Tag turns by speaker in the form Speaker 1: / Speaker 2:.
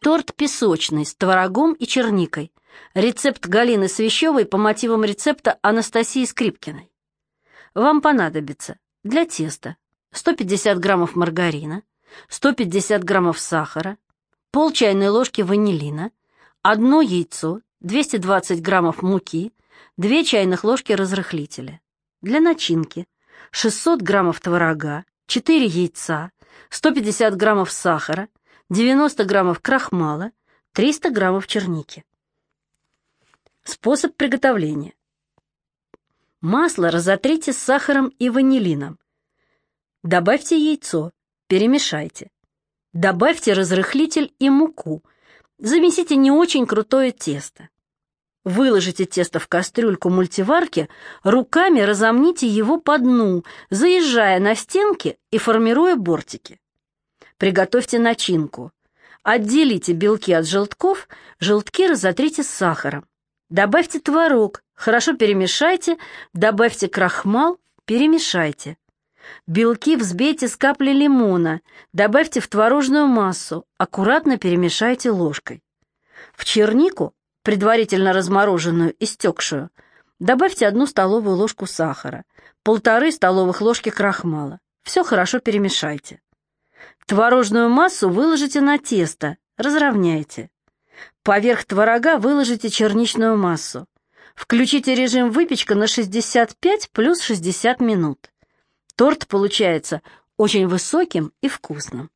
Speaker 1: Торт песочный с творогом и черникой. Рецепт Галины Свящевой по мотивам рецепта Анастасии Скрипкиной. Вам понадобится для теста 150 граммов маргарина, 150 граммов сахара, пол чайной ложки ванилина, одно яйцо, 220 граммов муки, 2 чайных ложки разрыхлителя. Для начинки 600 граммов творога, 4 яйца, 150 граммов сахара, 90 граммов крахмала, 300 граммов черники. Способ приготовления. Масло разотрите с сахаром и ванилином. Добавьте яйцо, перемешайте. Добавьте разрыхлитель и муку. Замесите не очень крутое тесто. Выложите тесто в кастрюльку мультиварки, руками разомните его по дну, заезжая на стенки и формируя бортики. Приготовьте начинку. Отделите белки от желтков, желтки разотрите с сахаром. Добавьте творог, хорошо перемешайте, добавьте крахмал, перемешайте. Белки взбейте с каплей лимона, добавьте в творожную массу, аккуратно перемешайте ложкой. В чернику предварительно размороженную и стекшую, добавьте одну столовую ложку сахара, полторы столовых ложки крахмала. Все хорошо перемешайте. Творожную массу выложите на тесто, разровняйте. Поверх творога выложите черничную массу. Включите режим выпечка на 65 плюс 60 минут. Торт получается очень высоким и вкусным.